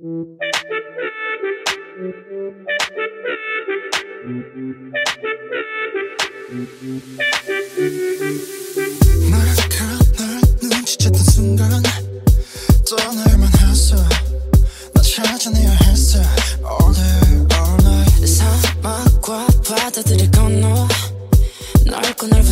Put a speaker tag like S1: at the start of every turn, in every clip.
S1: 널 눈치챘던 순간 떠날만 했어 나 찾아내야 했어 All day all night
S2: 사막과 바다들을 건너 넓고 넓은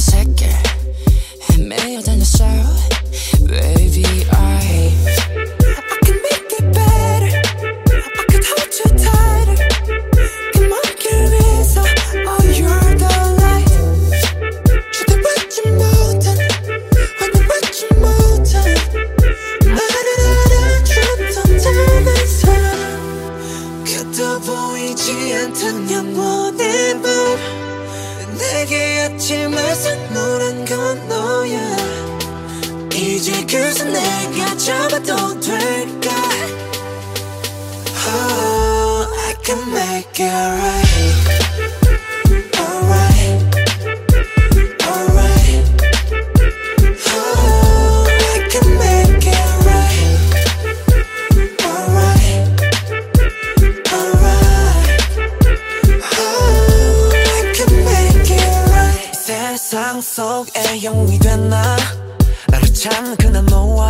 S2: 않던 영원의 밤 내게 아침을 선물한 건 너야 이제 그새 내가 잡아도 될까 Oh I can make it right 세상 속에 영웅이 됐나? 나를 찾는 그날 너와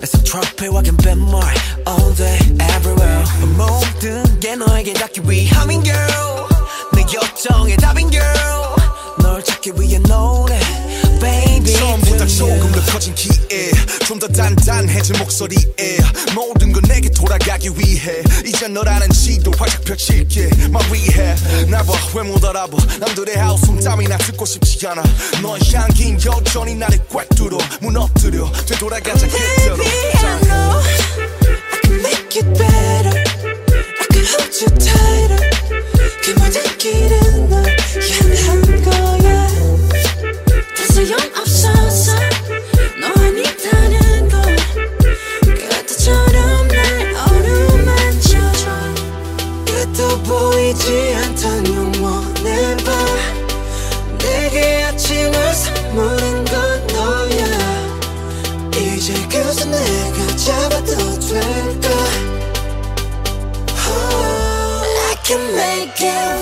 S2: 내손 트로피와 갬뱀물 All day everywhere. 모든 게 너에게 닿기 위함인 girl. 내 요청의 답인 girl. 널 찾기 위해 노래 Baby.
S3: 처음보다 조금 더 커진 기에 좀 더 단단해진 목소리에 모든 건 내게 돌아가기 위해 이제 너라는 지도 활짝 펼칠게. My rehab 나 알아봐 남들의 하우스 땀이나 듣고 싶지 않아 너의 향긴 여전히 나를 꽉 뚫어 무너뜨려 되돌아가자 그대로
S2: Baby, I know I can make it better. I can hold you tighter. 그 모든 길은 널 향한 거야. 소용없어서 너 아니다는 걸. 그때처럼 날 어루만져줘. 끝도 보이지 않던 그새 내가 잡아도 될까 oh, I can make it